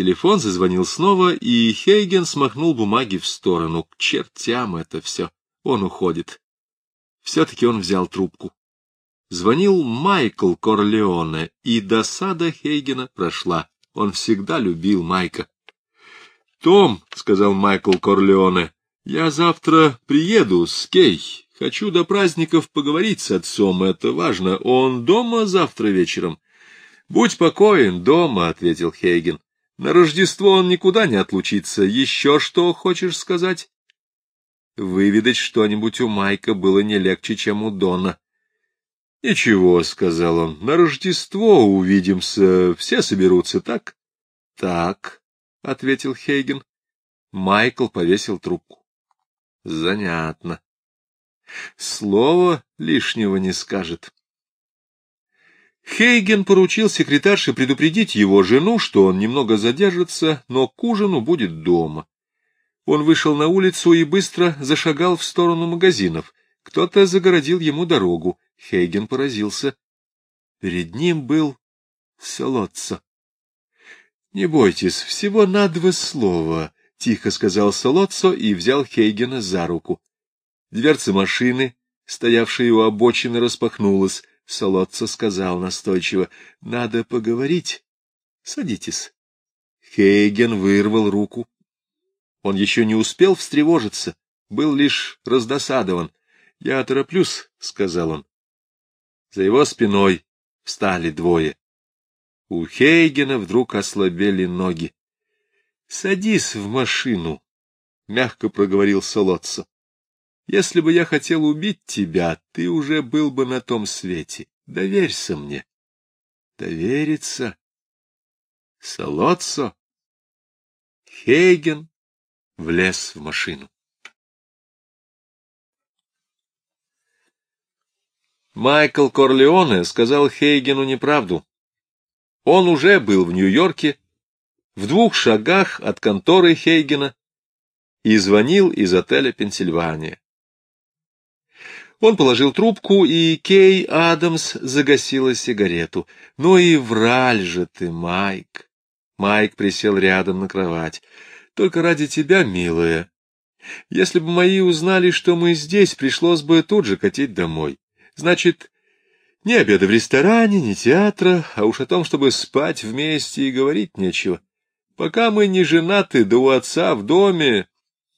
Телефон зазвонил снова, и Хейген смахнул бумаги в сторону. К чертям это все. Он уходит. Все-таки он взял трубку. Звонил Майкл Корлеоне, и досада Хейгена прошла. Он всегда любил Майка. — Том, — сказал Майкл Корлеоне, — я завтра приеду с Кей. Хочу до праздников поговорить с отцом, это важно. Он дома завтра вечером? — Будь покоен, дома, — ответил Хейген. — На Рождество он никуда не отлучится. Еще что хочешь сказать? Выведать что-нибудь у Майка было не легче, чем у Дона. — Ничего, — сказал он, — на Рождество увидимся, все соберутся, так? — Так, — ответил Хейген. Майкл повесил трубку. — Занятно. Слова лишнего не скажет. Хейген поручил секретарше предупредить его жену, что он немного задержится, но к ужину будет дома. Он вышел на улицу и быстро зашагал в сторону магазинов. Кто-то загородил ему дорогу. Хейген поразился. Перед ним был Солоца. — Не бойтесь, всего на два слова, — тихо сказал Солоццо и взял Хейгена за руку. Дверца машины, стоявшая у обочины, распахнулась. Солоццо сказал настойчиво, — Надо поговорить. Садитесь. Хейген вырвал руку. Он еще не успел встревожиться, был лишь раздосадован. — Я тороплюсь, — сказал он. За его спиной встали двое. У Хейгена вдруг ослабели ноги. — Садись в машину, — мягко проговорил Солоццо. — Если бы я хотел убить тебя, ты уже был бы на том свете. Доверься мне. Довериться? Солоццо? Хейген влез в машину. Майкл Корлеоне сказал Хейгену неправду. Он уже был в Нью-Йорке, в двух шагах от конторы Хейгена, и звонил из отеля «Пенсильвания». Он положил трубку, и Кей Адамс загасила сигарету. «Ну и враль же ты, Майк!» Майк присел рядом на кровать. «Только ради тебя, милая. Если бы мои узнали, что мы здесь, пришлось бы тут же катить домой. Значит, ни обеда в ресторане, ни театра, а уж о том, чтобы спать вместе и говорить нечего. Пока мы не женаты, да у отца в доме...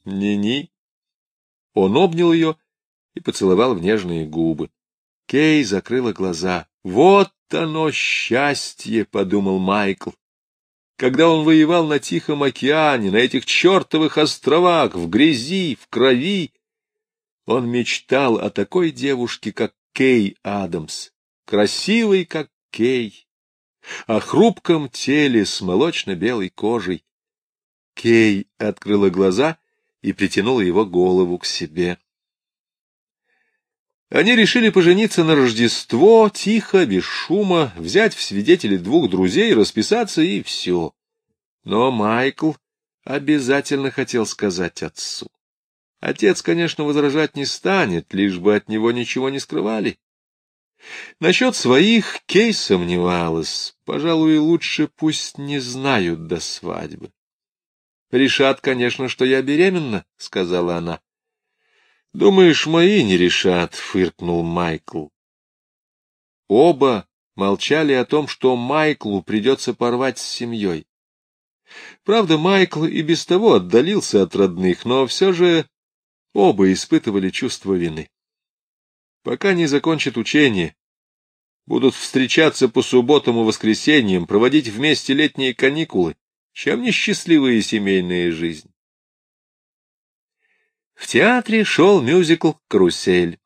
Ни-ни. Он обнял ее и поцеловал в нежные губы. Кей закрыла глаза. «Вот оно счастье!» — подумал Майкл. Когда он воевал на Тихом океане, на этих чертовых островах, в грязи, в крови, он мечтал о такой девушке, как Кей Адамс, красивый, как Кей, о хрупком теле с молочно-белой кожей. Кей открыла глаза и притянула его голову к себе. Они решили пожениться на Рождество, тихо, без шума, взять в свидетели двух друзей, расписаться и все. Но Майкл обязательно хотел сказать отцу. Отец, конечно, возражать не станет, лишь бы от него ничего не скрывали. Насчет своих Кей сомневалась. Пожалуй, лучше пусть не знают до свадьбы. «Решат, конечно, что я беременна», — сказала она. «Думаешь, мои не решат?» — фыркнул Майкл. Оба молчали о том, что Майклу придется порвать с семьей. Правда, Майкл и без того отдалился от родных, но все же Оба испытывали чувство вины. Пока не закончат учение, будут встречаться по субботам и воскресеньям, проводить вместе летние каникулы, чем несчастливая семейная жизнь. В театре шел мюзикл «Карусель».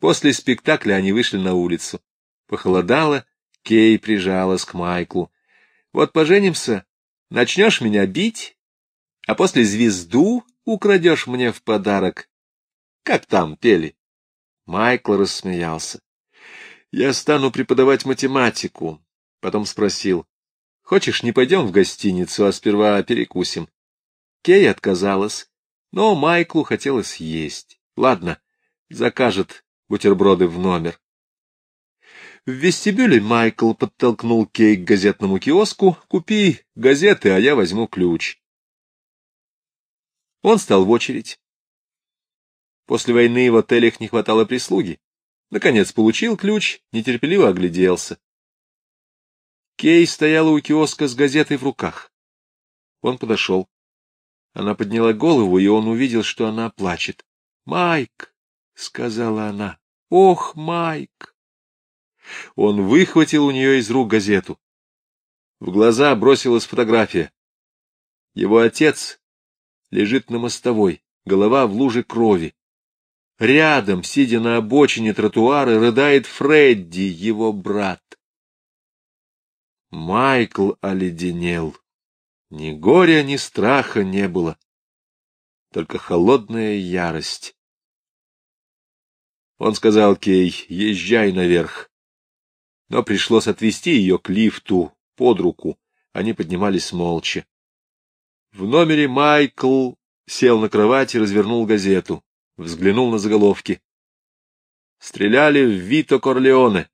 После спектакля они вышли на улицу. Похолодало, Кей прижалась к Майклу. «Вот поженимся, начнешь меня бить, а после звезду украдешь мне в подарок. Как там пели? Майкл рассмеялся. Я стану преподавать математику. Потом спросил. Хочешь, не пойдем в гостиницу, а сперва перекусим? Кей отказалась, но Майклу хотелось есть. Ладно, закажет бутерброды в номер. В вестибюле Майкл подтолкнул Кей к газетному киоску. «Купи газеты, а я возьму ключ». Он стал в очередь. После войны в отелях не хватало прислуги. Наконец получил ключ, нетерпеливо огляделся. Кей стояла у киоска с газетой в руках. Он подошел. Она подняла голову, и он увидел, что она плачет. — Майк, — сказала она, — ох, Майк. Он выхватил у нее из рук газету. В глаза бросилась фотография. Его отец лежит на мостовой, голова в луже крови. Рядом, сидя на обочине тротуара, рыдает Фредди, его брат. Майкл оледенел. Ни горя, ни страха не было, только холодная ярость. Он сказал Кей, езжай наверх. Но пришлось отвезти ее к лифту под руку. Они поднимались молча. В номере Майкл сел на кровать и развернул газету. Взглянул на заголовки. Стреляли в Вито Корлеоне.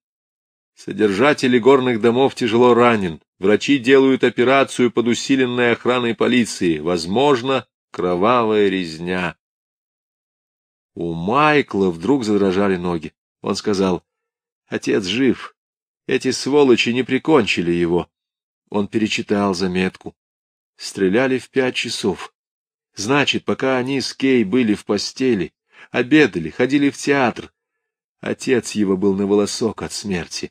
Содержатели горных домов тяжело ранен. Врачи делают операцию под усиленной охраной полиции. Возможно, кровавая резня. У Майкла вдруг задрожали ноги. Он сказал, «Отец жив. Эти сволочи не прикончили его». Он перечитал заметку. Стреляли в пять часов. Значит, пока они с Кей были в постели, обедали, ходили в театр, отец его был на волосок от смерти.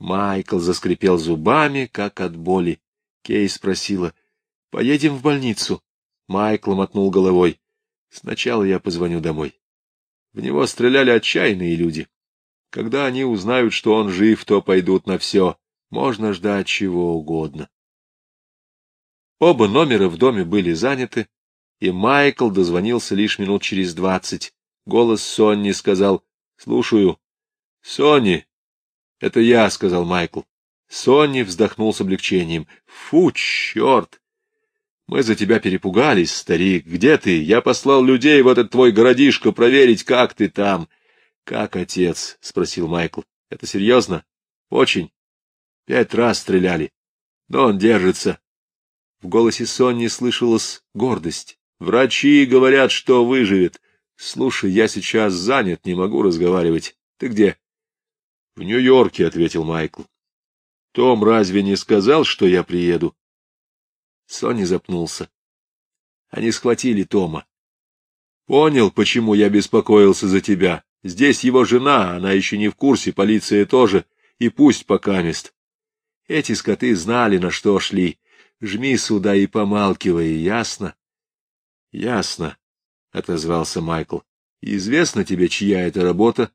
Майкл заскрипел зубами, как от боли. Кей спросила, — Поедем в больницу? Майкл мотнул головой. — Сначала я позвоню домой. В него стреляли отчаянные люди. Когда они узнают, что он жив, то пойдут на все. Можно ждать чего угодно. Оба номера в доме были заняты, и Майкл дозвонился лишь минут через двадцать. Голос Сонни сказал «Слушаю». «Сонни, это я, — сказал Майкл. Сонни вздохнул с облегчением. Фу, черт! Мы за тебя перепугались, старик. Где ты? Я послал людей в этот твой городишко проверить, как ты там. Как отец? — спросил Майкл. Это серьезно? Очень. Пять раз стреляли. Но он держится. В голосе Сонни слышалась гордость. Врачи говорят, что выживет. Слушай, я сейчас занят, не могу разговаривать. Ты где? — В Нью-Йорке, — ответил Майкл. — Том разве не сказал, что я приеду? Сони запнулся. Они схватили Тома. — Понял, почему я беспокоился за тебя. Здесь его жена, она еще не в курсе, полиция тоже, и пусть покамест. Эти скоты знали, на что шли. Жми сюда и помалкивай, ясно? — Ясно, — отозвался Майкл. — Известно тебе, чья это работа?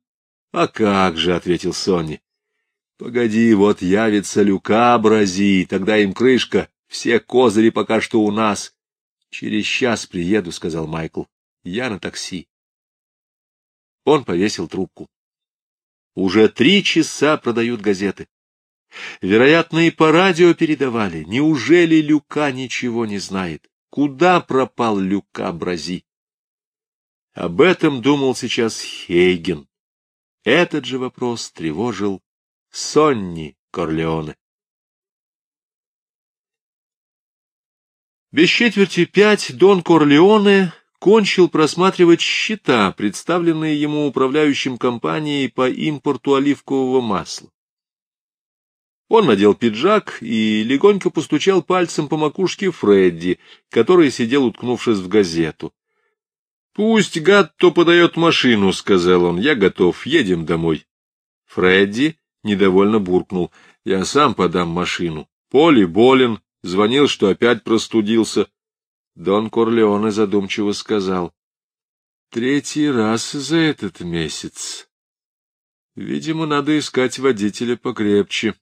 А как же, — ответил Сонни. — Погоди, вот явится Люка Брази, тогда им крышка, все козыри пока что у нас. — Через час приеду, — сказал Майкл. — Я на такси. Он повесил трубку. Уже три часа продают газеты. Вероятно, и по радио передавали. Неужели Люка ничего не знает? Куда пропал Люка Брази? Об этом думал сейчас Хейген. Этот же вопрос тревожил Сонни Корлеоне. Без четверти пять Дон Корлеоне кончил просматривать счета, представленные ему управляющим компанией по импорту оливкового масла. Он надел пиджак и легонько постучал пальцем по макушке Фредди, который сидел, уткнувшись в газету. «Пусть Гатто подает машину», — сказал он. «Я готов. Едем домой». Фредди недовольно буркнул. «Я сам подам машину. Поли болен. Звонил, что опять простудился». Дон Корлеоне задумчиво сказал. «Третий раз за этот месяц. Видимо, надо искать водителя покрепче.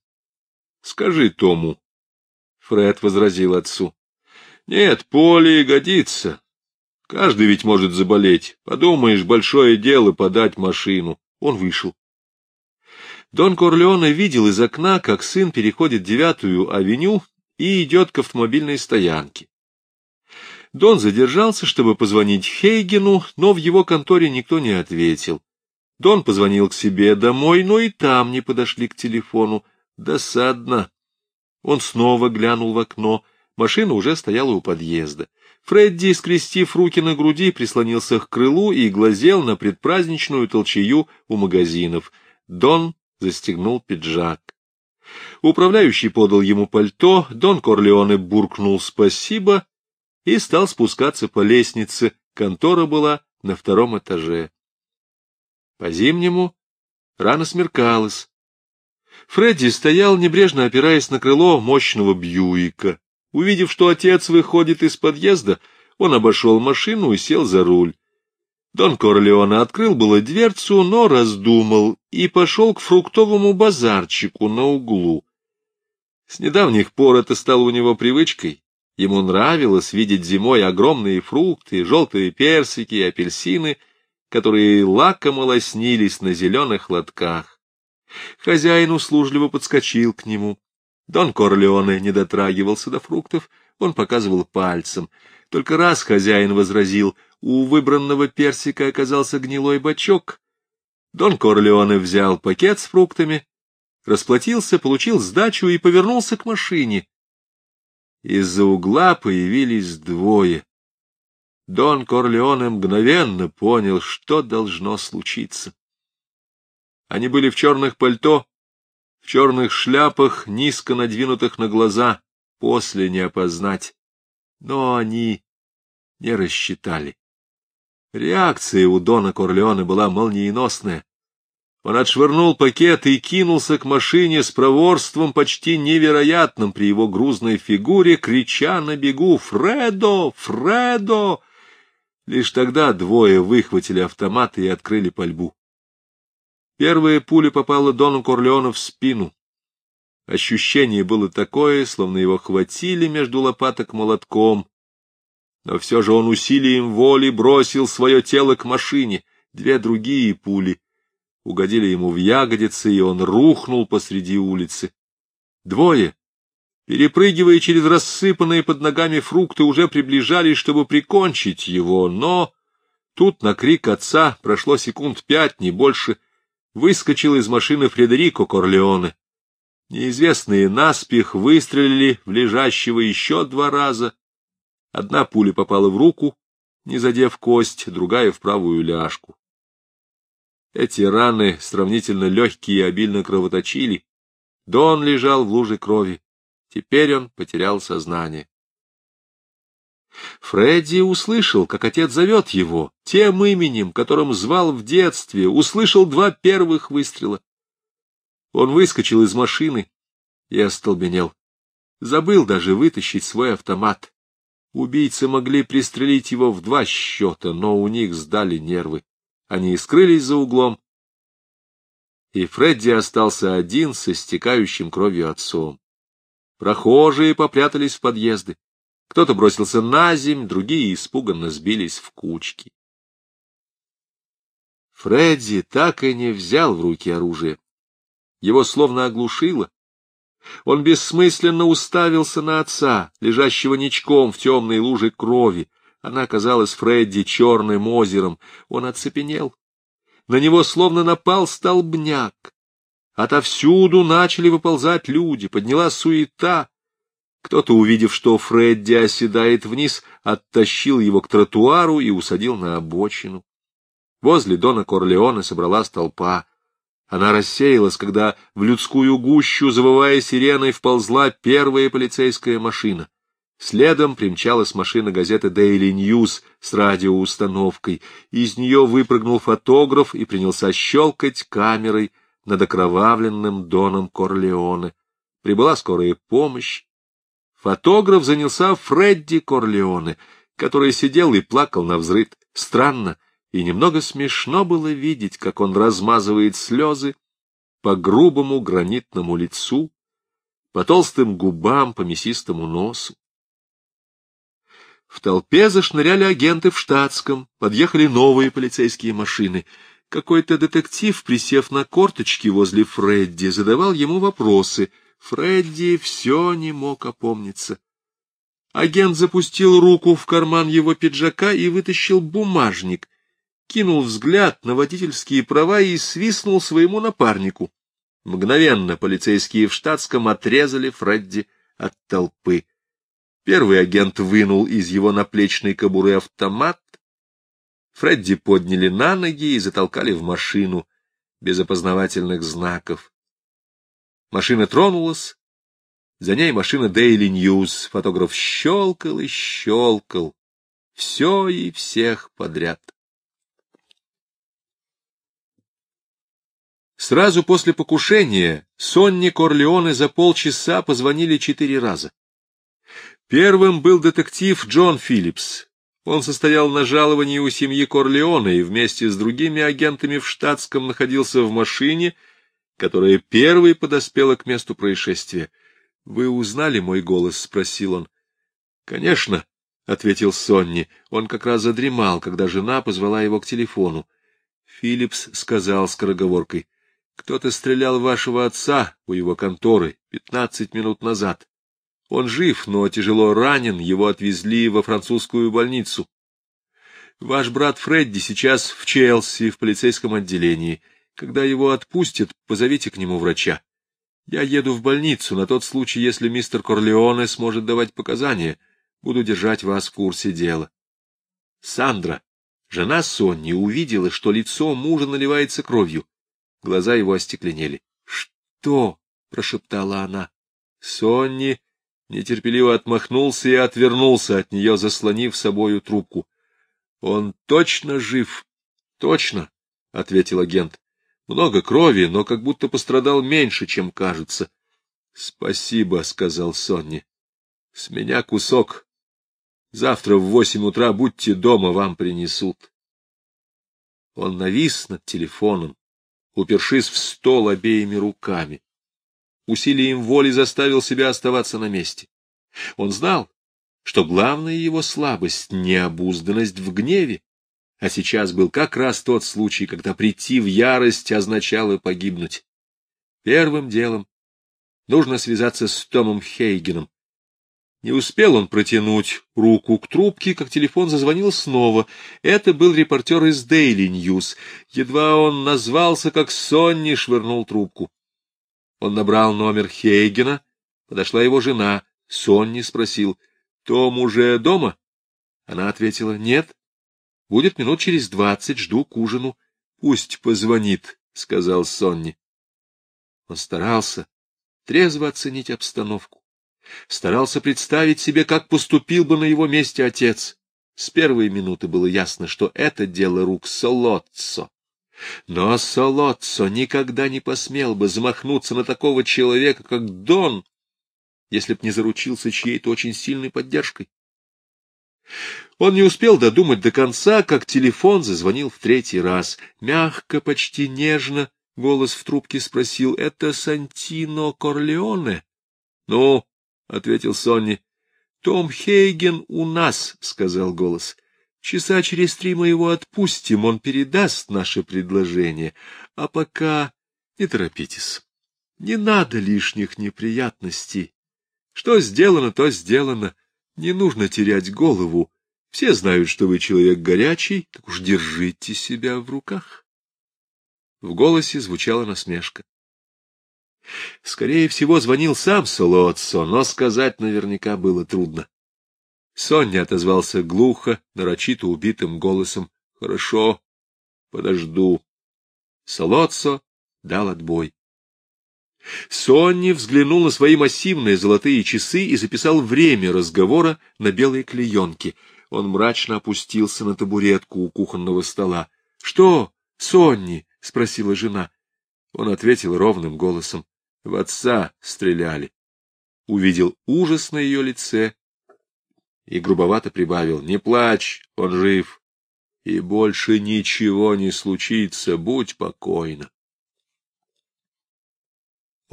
Скажи Тому». Фред возразил отцу. «Нет, Поли годится. Каждый ведь может заболеть. Подумаешь, большое дело подать машину. Он вышел. Дон Корлеоне видел из окна, как сын переходит девятую авеню и идет к автомобильной стоянке. Дон задержался, чтобы позвонить Хейгену, но в его конторе никто не ответил. Дон позвонил к себе домой, но и там не подошли к телефону. Досадно. Он снова глянул в окно. Машина уже стояла у подъезда. Фредди, скрестив руки на груди, прислонился к крылу и глазел на предпраздничную толчею у магазинов. Дон застегнул пиджак. Управляющий подал ему пальто, Дон Корлеоне буркнул «спасибо» и стал спускаться по лестнице. Контора была на втором этаже. По-зимнему рано смеркалось. Фредди стоял, небрежно опираясь на крыло мощного Бьюика. Увидев, что отец выходит из подъезда, он обошел машину и сел за руль. Дон Корлеоне открыл было дверцу, но раздумал и пошел к фруктовому базарчику на углу. С недавних пор это стало у него привычкой. Ему нравилось видеть зимой огромные фрукты, желтые персики и апельсины, которые лакомо лоснились на зеленых лотках. Хозяин услужливо подскочил к нему. Дон Корлеоне не дотрагивался до фруктов, он показывал пальцем. Только раз хозяин возразил, у выбранного персика оказался гнилой бачок. Дон Корлеоне взял пакет с фруктами, расплатился, получил сдачу и повернулся к машине. Из-за угла появились двое. Дон Корлеоне мгновенно понял, что должно случиться. Они были в черных пальто, в черных шляпах, низко надвинутых на глаза, после не опознать. Но они не рассчитали. Реакция у Дона Корлеоне была молниеносная. Он отшвырнул пакет и кинулся к машине с проворством почти невероятным при его грузной фигуре, крича на бегу «Фредо! Фредо!». Лишь тогда двое выхватили автоматы и открыли пальбу. Первая пуля попала Дону Корлеону в спину. Ощущение было такое, словно его хватили между лопаток молотком, но все же он усилием воли бросил свое тело к машине. Две другие пули угодили ему в ягодицы, и он рухнул посреди улицы. Двое, перепрыгивая через рассыпанные под ногами фрукты, уже приближались, чтобы прикончить его, но тут на крик отца прошло секунд пять, не больше, выскочил из машины Фредерико Корлеоне. Неизвестные наспех выстрелили в лежащего еще два раза, Одна пуля попала в руку, не задев кость, другая — в правую ляжку. Эти раны, сравнительно легкие и обильно кровоточили. Дон лежал в луже крови. Теперь он потерял сознание. Фредди услышал, как отец зовет его, тем именем, которым звал в детстве, услышал два первых выстрела. Он выскочил из машины и остолбенел. Забыл даже вытащить свой автомат. Убийцы могли пристрелить его в два счета, но у них сдали нервы. Они скрылись за углом, и Фредди остался один со стекающим кровью отцом. Прохожие попрятались в подъезды. Кто-то бросился на земь, другие испуганно сбились в кучки. Фредди так и не взял в руки оружие. Его словно оглушило, он бессмысленно уставился на отца, лежащего ничком в темной луже крови. Она казалась Фредди черным озером. Он оцепенел. На него словно напал столбняк. Отовсюду начали выползать люди, поднялась суета. Кто-то, увидев, что Фредди оседает вниз, оттащил его к тротуару и усадил на обочину. Возле Дона Корлеона собралась толпа. Она рассеялась, когда в людскую гущу, завывая сиреной, вползла первая полицейская машина. Следом примчалась машина газеты Daily News с радиоустановкой. Из нее выпрыгнул фотограф и принялся щелкать камерой над окровавленным Доном Корлеоне. Прибыла скорая помощь. Фотограф занялся Фредди Корлеоне, который сидел и плакал на взрыд. Странно, и немного смешно было видеть, как он размазывает слезы по грубому гранитному лицу, по толстым губам, по мясистому носу. В толпе зашныряли агенты в штатском, подъехали новые полицейские машины. Какой-то детектив, присев на корточки возле Фредди, задавал ему вопросы. Фредди все не мог опомниться. Агент запустил руку в карман его пиджака и вытащил бумажник, кинул взгляд на водительские права и свистнул своему напарнику. Мгновенно полицейские в штатском отрезали Фредди от толпы. Первый агент вынул из его наплечной кобуры автомат. Фредди подняли на ноги и затолкали в машину без опознавательных знаков. Машина тронулась, за ней машина Daily News. Фотограф щелкал и щелкал. Все и всех подряд. Сразу после покушения Сонни Корлеоне за полчаса позвонили четыре раза. Первым был детектив Джон Филлипс. Он состоял на жаловании у семьи Корлеоне и вместе с другими агентами в штатском находился в машине, которая первой подоспела к месту происшествия. — Вы узнали мой голос? — спросил он. — Конечно, — ответил Сонни. Он как раз задремал, когда жена позвала его к телефону. Филлипс сказал скороговоркой. — Кто-то стрелял вашего отца у его конторы пятнадцать минут назад. Он жив, но тяжело ранен, его отвезли во французскую больницу. Ваш брат Фредди сейчас в Челси, в полицейском отделении. Когда его отпустят, позовите к нему врача. Я еду в больницу на тот случай, если мистер Корлеоне сможет давать показания. Буду держать вас в курсе дела. Сандра, жена Сонни, увидела, что лицо мужа наливается кровью. Глаза его остекленели. — Что? — прошептала она. Сонни нетерпеливо отмахнулся и отвернулся от нее, заслонив собою трубку. — Он точно жив? — Точно, — ответил агент. Много крови, но как будто пострадал меньше, чем кажется. — Спасибо, — сказал Сонни. — С меня кусок. Завтра в восемь утра будьте дома, вам принесут. Он навис над телефоном, упершись в стол обеими руками. Усилием воли заставил себя оставаться на месте. Он знал, что главная его слабость — необузданность в гневе, а сейчас был как раз тот случай, когда прийти в ярость означало погибнуть. Первым делом нужно связаться с Томом Хейгеном. Не успел он протянуть руку к трубке, как телефон зазвонил снова. Это был репортер из Daily News. Едва он назвался, как Сонни швырнул трубку. Он набрал номер Хейгена, подошла его жена. Сонни спросил, — Том уже дома? Она ответила, — Нет. Будет минут через двадцать, жду к ужину. Пусть позвонит, — сказал Сонни. Он старался трезво оценить обстановку. Старался представить себе, как поступил бы на его месте отец. С первой минуты было ясно, что это дело рук Солоццо. Но Солоццо никогда не посмел бы замахнуться на такого человека, как Дон, если б не заручился чьей-то очень сильной поддержкой. Он не успел додумать до конца, как телефон зазвонил в третий раз. Мягко, почти нежно голос в трубке спросил, — это Сантино Корлеоне? — Ну, — ответил Сонни. — Том Хейген у нас, — сказал голос. — Часа через три мы его отпустим, он передаст наше предложение. А пока не торопитесь. Не надо лишних неприятностей. Что сделано, то сделано. Не нужно терять голову. Все знают, что вы человек горячий, так уж держите себя в руках. В голосе звучала насмешка. Скорее всего, звонил сам Солоццо, но сказать наверняка было трудно. Соння отозвался глухо, нарочито убитым голосом. — Хорошо, подожду. Солоццо дал отбой. Сонни взглянул на свои массивные золотые часы и записал время разговора на белой клеенке. Он мрачно опустился на табуретку у кухонного стола. — Что, Сонни? — спросила жена. Он ответил ровным голосом. — В отца стреляли. Увидел ужас на ее лице и грубовато прибавил. — Не плачь, он жив. И больше ничего не случится, будь покойна.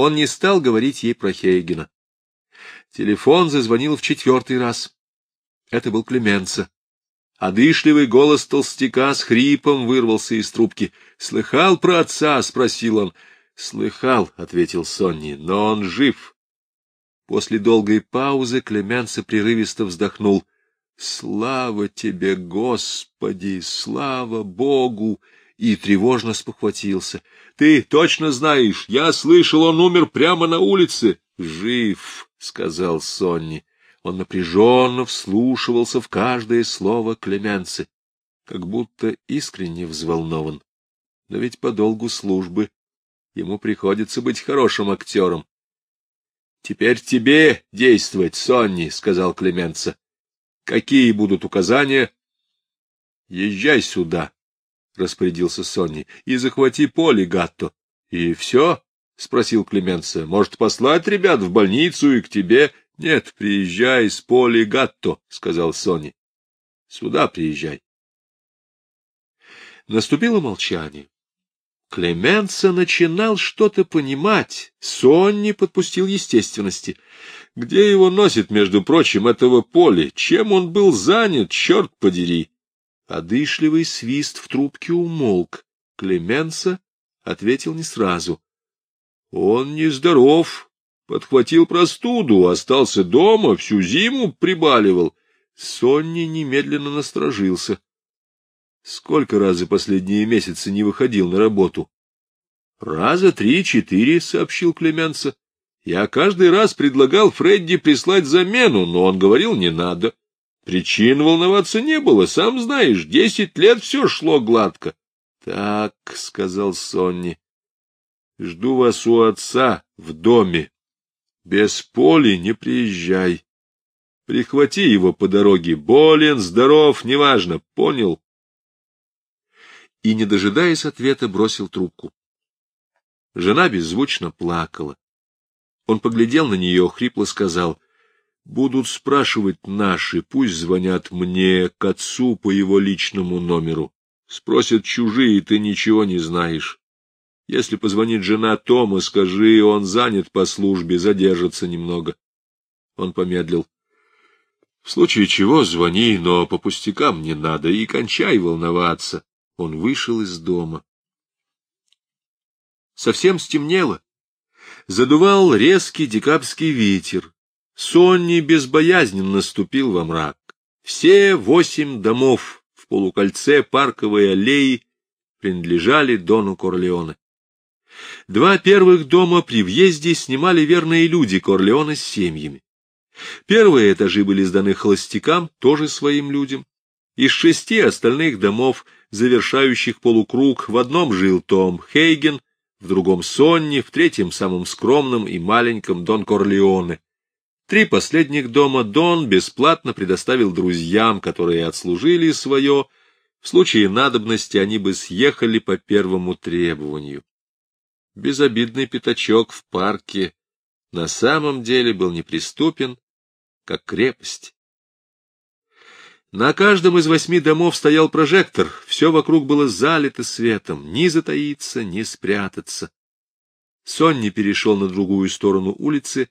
Он не стал говорить ей про Хейгена. Телефон зазвонил в четвертый раз. Это был Клеменца. Одышливый голос толстяка с хрипом вырвался из трубки. «Слыхал про отца?» — спросил он. «Слыхал», — ответил Сонни, — «но он жив». После долгой паузы Клеменца прерывисто вздохнул. «Слава тебе, Господи! Слава Богу!» И тревожно спохватился. «Ты точно знаешь, я слышал, он умер прямо на улице!» «Жив!» — сказал Сонни. Он напряженно вслушивался в каждое слово Клеменцы, как будто искренне взволнован. Но ведь по долгу службы ему приходится быть хорошим актером. — Теперь тебе действовать, Сонни, — сказал Клеменца. — Какие будут указания? — Езжай сюда, — распорядился Сонни, — и захвати поле, Гатто. — И все? — спросил Клеменца. — Может, послать ребят в больницу и к тебе? — Нет, приезжай с поля Гатто, — сказал Сонни. — Сюда приезжай. Наступило молчание. Клеменца начинал что-то понимать, Сонни подпустил естественности. Где его носит, между прочим, этого поля? Чем он был занят, черт подери? Одышливый свист в трубке умолк. Клеменца ответил не сразу. — Он нездоров, подхватил простуду, остался дома, всю зиму прибаливал. Сонни немедленно насторожился. Сколько раз за последние месяцы не выходил на работу? — Раза три-четыре, — сообщил Клеменца. Я каждый раз предлагал Фредди прислать замену, но он говорил, не надо. Причин волноваться не было, сам знаешь, десять лет все шло гладко. — Так, — сказал Сонни, — жду вас у отца в доме. Без поля не приезжай. Прихвати его по дороге, болен, здоров, неважно, понял? и, не дожидаясь ответа, бросил трубку. Жена беззвучно плакала. Он поглядел на нее, хрипло сказал, — Будут спрашивать наши, пусть звонят мне, к отцу по его личному номеру. Спросят чужие, ты ничего не знаешь. Если позвонит жена Тома, скажи, он занят по службе, задержится немного. Он помедлил. — В случае чего звони, но по пустякам не надо, и кончай волноваться он вышел из дома. Совсем стемнело. Задувал резкий декабрьский ветер. Сонни безбоязненно ступил во мрак. Все восемь домов в полукольце парковой аллеи принадлежали Дону Корлеоне. Два первых дома при въезде снимали верные люди Корлеона с семьями. Первые этажи были сданы холостякам, тоже своим людям. Из шести остальных домов завершающих полукруг, в одном жил Том Хейген, в другом Сонни, в третьем самым скромном и маленьком Дон Корлеоне. Три последних дома Дон бесплатно предоставил друзьям, которые отслужили свое, в случае надобности они бы съехали по первому требованию. Безобидный пятачок в парке на самом деле был неприступен, как крепость. На каждом из восьми домов стоял прожектор, все вокруг было залито светом, ни затаиться, ни спрятаться. Сонни перешел на другую сторону улицы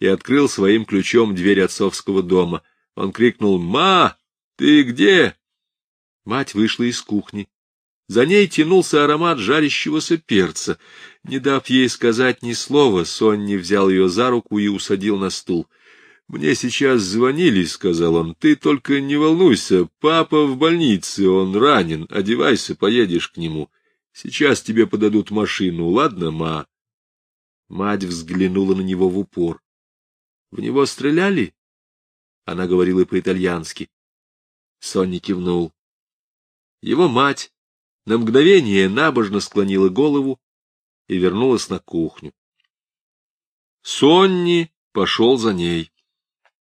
и открыл своим ключом дверь отцовского дома. Он крикнул «Ма, ты где?» Мать вышла из кухни. За ней тянулся аромат жарящегося перца. Не дав ей сказать ни слова, Сонни взял ее за руку и усадил на стул — «Мне сейчас звонили», — сказал он. «Ты только не волнуйся, папа в больнице, он ранен. Одевайся, поедешь к нему. Сейчас тебе подадут машину, ладно, ма?» Мать взглянула на него в упор. «В него стреляли?» Она говорила по-итальянски. Сонни кивнул. Его мать на мгновение набожно склонила голову и вернулась на кухню. Сонни пошел за ней.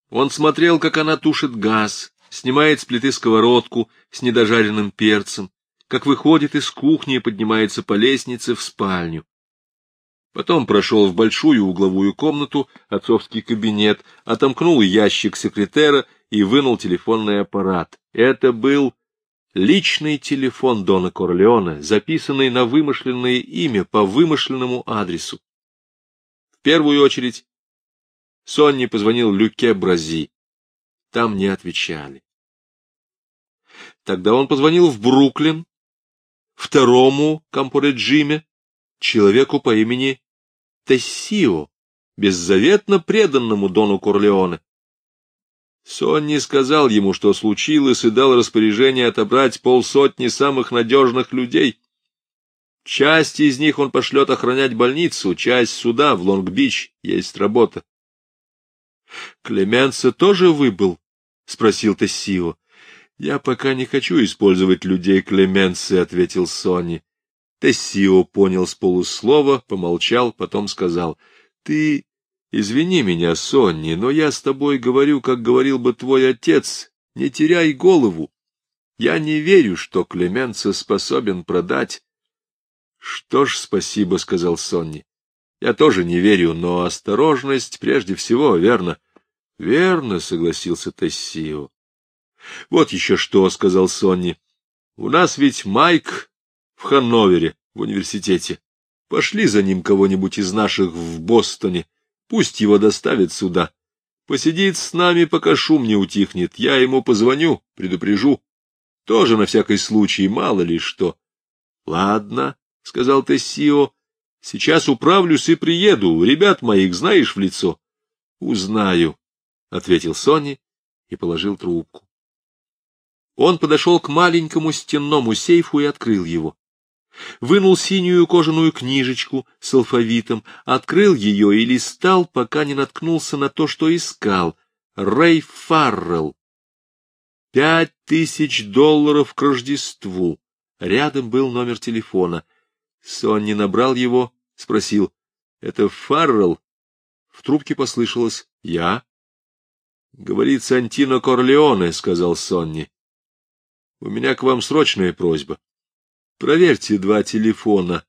Он смотрел, как она тушит газ, снимает с плиты сковородку с недожаренным перцем, как выходит из кухни и поднимается по лестнице в спальню. Потом прошел в большую угловую комнату, отцовский кабинет, отомкнул ящик секретера и вынул телефонный аппарат. Это был личный телефон Дона Корлеона, записанный на вымышленное имя по вымышленному адресу. В первую очередь Сонни позвонил Люке Брази. Там не отвечали. Тогда он позвонил в Бруклин, второму Кампореджиме, человеку по имени Тессио, беззаветно преданному Дону Корлеоне. Сонни сказал ему, что случилось, и дал распоряжение отобрать полсотни самых надежных людей. Часть из них он пошлет охранять больницу, часть сюда, в Лонг-Бич, есть работа. — Клеменса тоже выбыл? — спросил Тессио. — Я пока не хочу использовать людей Клеменсы, — ответил Сонни. Тессио понял с полуслова, помолчал, потом сказал. — Ты Извини меня, Сонни, но я с тобой говорю, как говорил бы твой отец. Не теряй голову. Я не верю, что Клеменца способен продать. — Что ж, спасибо, — сказал Сонни. — Я тоже не верю, но осторожность прежде всего, верно? — Верно, — согласился Тессио. — Вот еще что, — сказал Сонни. — У нас ведь Майк в Ханновере, в университете. Пошли за ним кого-нибудь из наших в Бостоне. — Пусть его доставят сюда. Посидит с нами, пока шум не утихнет. Я ему позвоню, предупрежу. Тоже на всякий случай, мало ли что. — Ладно, — сказал Тессио, — сейчас управлюсь и приеду. Ребят моих знаешь в лицо? — Узнаю, — ответил Сони и положил трубку. Он подошел к маленькому стенному сейфу и открыл его вынул синюю кожаную книжечку с алфавитом, открыл ее и листал, пока не наткнулся на то, что искал. Рэй Фаррелл. Пять тысяч долларов к Рождеству. Рядом был номер телефона. Сонни набрал его, спросил. — Это Фаррелл? В трубке послышалось. — Я? — Говорит Сантино Корлеоне, — сказал Сонни. — У меня к вам срочная просьба. Проверьте два телефона.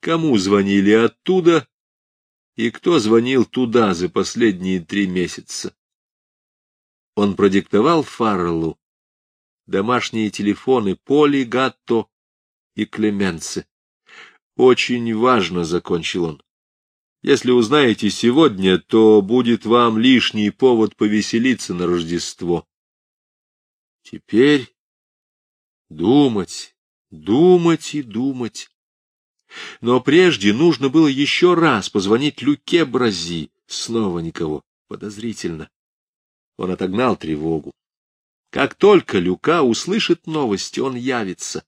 Кому звонили оттуда и кто звонил туда за последние три месяца? Он продиктовал Фарреллу домашние телефоны Поли, Гатто и Клеменце. Очень важно, — закончил он. Если узнаете сегодня, то будет вам лишний повод повеселиться на Рождество. Теперь думать Думать и думать. Но прежде нужно было еще раз позвонить Люке Брази. Снова никого. Подозрительно. Он отогнал тревогу. Как только Люка услышит новости, он явится.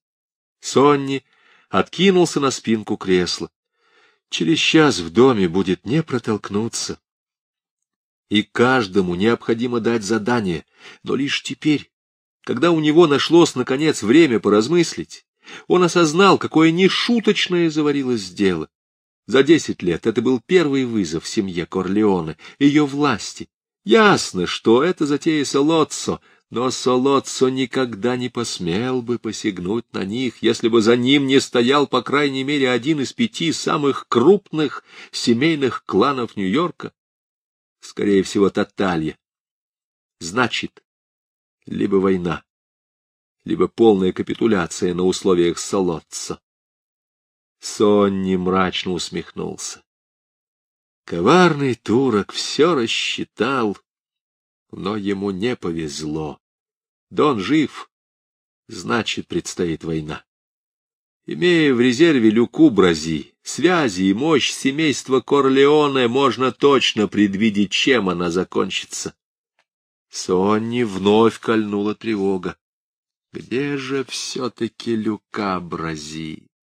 Сонни откинулся на спинку кресла. Через час в доме будет не протолкнуться. И каждому необходимо дать задание, но лишь теперь, когда у него нашлось, наконец, время поразмыслить, он осознал, какое нешуточное заварилось дело. За десять лет это был первый вызов семье Корлеоне, ее власти. Ясно, что это затея Солоццо, но Солоццо никогда не посмел бы посягнуть на них, если бы за ним не стоял, по крайней мере, один из пяти самых крупных семейных кланов Нью-Йорка. Скорее всего, Таталья. Значит, либо война, либо полная капитуляция на условиях Солоца. Сонни мрачно усмехнулся. Коварный турок все рассчитал, но ему не повезло. Дон жив, значит, предстоит война. Имея в резерве Люку Брази, связи и мощь семейства Корлеоне, можно точно предвидеть, чем она закончится. Сонни вновь кольнула тревога. Где же все-таки Люка Брази?